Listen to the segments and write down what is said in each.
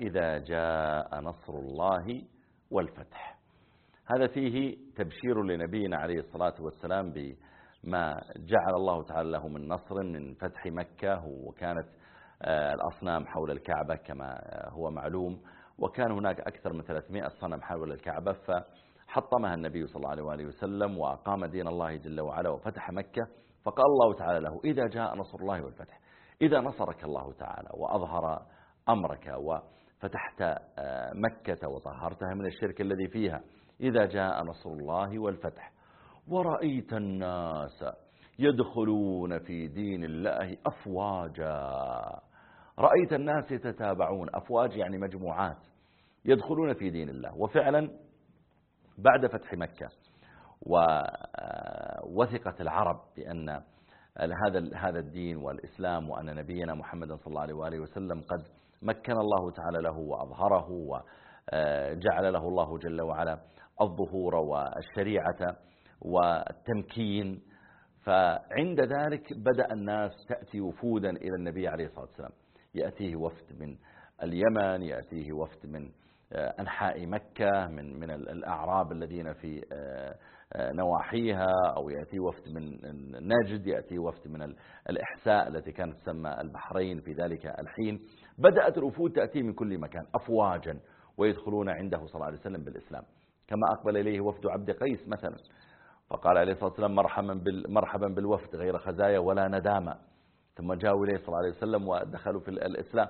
إذا جاء نصر الله والفتح. هذا فيه تبشير لنبينا عليه الصلاة والسلام بما جعل الله تعالى له من نصر من فتح مكة وكانت آه، الأصنام حول الكعبة كما هو معلوم وكان هناك أكثر من 300 صنم حول الكعبة فحطمها النبي صلى الله عليه وسلم وأقام دين الله جل وعلا وفتح مكة فقال الله تعالى له إذا جاء نصر الله والفتح إذا نصرك الله تعالى وأظهر أمرك فتحت آه، مكة وطهرتها من الشرك الذي فيها. إذا جاء نصر الله والفتح. ورأيت الناس يدخلون في دين الله أفواجا. رأيت الناس يتتابعون. أفواج يعني مجموعات يدخلون في دين الله. وفعلا بعد فتح مكة ووثقة آه، العرب بأن هذا هذا الدين والإسلام وأن نبينا محمد صلى الله عليه وآله وسلم قد مكن الله تعالى له وأظهره وجعل له الله جل وعلا الظهور والشريعة والتمكين. فعند ذلك بدأ الناس تأتي وفودا إلى النبي عليه الصلاة والسلام. يأتيه وفد من اليمن يأتيه وفد من أنحاء مكة من من الأعراب الذين في نواحيها أو يأتي وفد من نجد يأتي وفد من الإحساء التي كانت تسمى البحرين في ذلك الحين. بدأت الوفود تأتي من كل مكان أفواجا ويدخلون عنده صلى الله عليه وسلم بالإسلام. كما أقبل إليه وفد عبد قيس مثلا فقال عليه الصلاة والسلام مرحبا, مرحبا بالوفد غير خزايا ولا ندامة. ثم جاءوا إليه صلى الله عليه وسلم ودخلوا في الإسلام.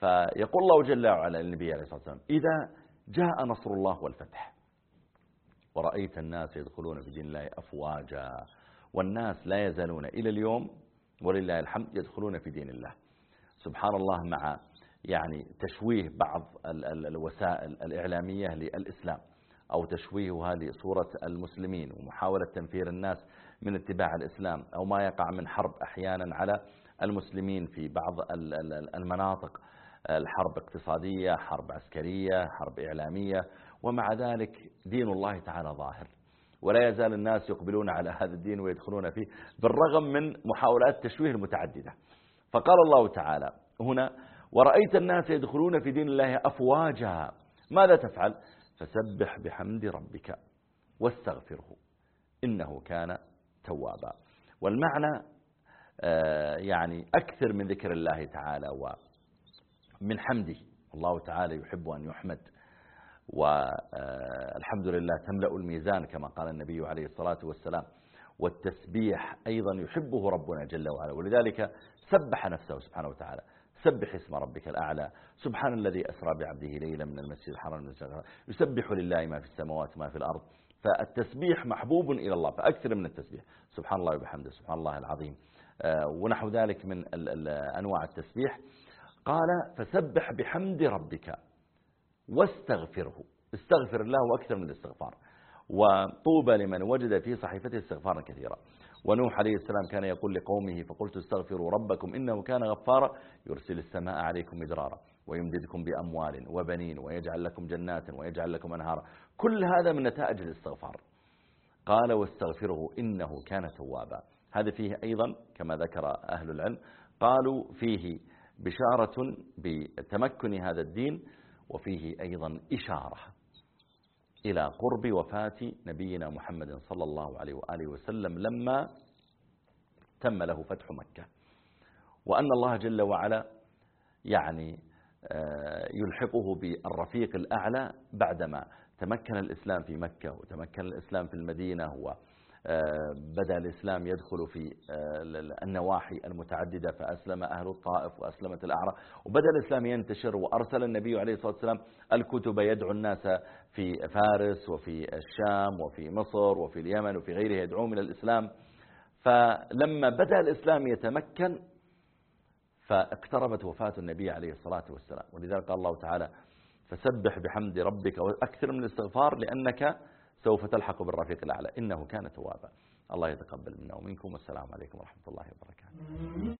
فيقول الله جل وعلا للنبي عليه الصلاة والسلام إذا جاء نصر الله والفتح. ورأيت الناس يدخلون في دين الله أفواجا والناس لا يزالون إلى اليوم ولله الحمد يدخلون في دين الله. سبحان الله مع يعني تشويه بعض الوسائل الإعلامية للإسلام أو تشويه هذه صورة المسلمين ومحاولة تنفير الناس من اتباع الإسلام أو ما يقع من حرب أحيانا على المسلمين في بعض المناطق. الحرب اقتصادية حرب عسكرية حرب إعلامية ومع ذلك دين الله تعالى ظاهر. ولا يزال الناس يقبلون على هذا الدين ويدخلون فيه بالرغم من محاولات التشويه المتعددة. فقال الله تعالى هنا ورأيت الناس يدخلون في دين الله أفواجا. ماذا تفعل؟ فسبح بحمد ربك واستغفره. إنه كان توابا. والمعنى آه، يعني أكثر من ذكر الله تعالى ومن حمده. الله تعالى يحب أن يحمد. والحمد لله تملأ الميزان كما قال النبي عليه الصلاة والسلام والتسبيح أيضا يحبه ربنا جل وعلا ولذلك سبح نفسه سبحانه وتعالى سبح اسم ربك الأعلى سبحان الذي أسرى بعبده ليلا من المسجد الحرام يسبح لله ما في السماوات وما في الأرض فالتسبيح محبوب إلى الله فأكثر من التسبيح سبحان الله وبحمده سبحان الله العظيم. آه، ونحو ذلك من أنواع التسبيح. قال فسبح بحمد ربك. واستغفره. استغفر الله أكثر من الاستغفار. وطوبى لمن وجد في صحيفته استغفارا كثيرا. ونوح عليه السلام كان يقول لقومه فقلت استغفروا ربكم إنه كان غفارا. يرسل السماء عليكم مدرارا ويمددكم بأموال وبنين ويجعل لكم جنات ويجعل لكم أنهارا. كل هذا من نتائج الاستغفار. قال واستغفره إنه كان توابا. هذا فيه أيضا كما ذكر أهل العلم قالوا فيه بشارة بتمكن هذا الدين. وفيه أيضا إشارة إلى قرب وفاة نبينا محمد صلى الله عليه وآله وسلم لما تم له فتح مكة. وأن الله جل وعلا يعني آه، يلحقه بالرفيق الأعلى بعدما تمكن الإسلام في مكة وتمكن الإسلام في المدينة بدأ الإسلام يدخل في آه، النواحي المتعددة فأسلم أهل الطائف وأسلمت الأعراب. وبدأ الإسلام ينتشر وأرسل النبي عليه الصلاة والسلام الكتب يدعو الناس في فارس وفي الشام وفي مصر وفي اليمن وفي غيرها يدعوهم إلى الإسلام. فلما بدأ الإسلام يتمكن فاقتربت وفاة النبي عليه الصلاة والسلام. ولذلك قال الله تعالى فسبح بحمد ربك وأكثر من الاستغفار لأنك سوف تلحق بالرفيق الأعلى. إنه كان توابا. الله يتقبل منا ومنكم. والسلام عليكم ورحمة الله وبركاته.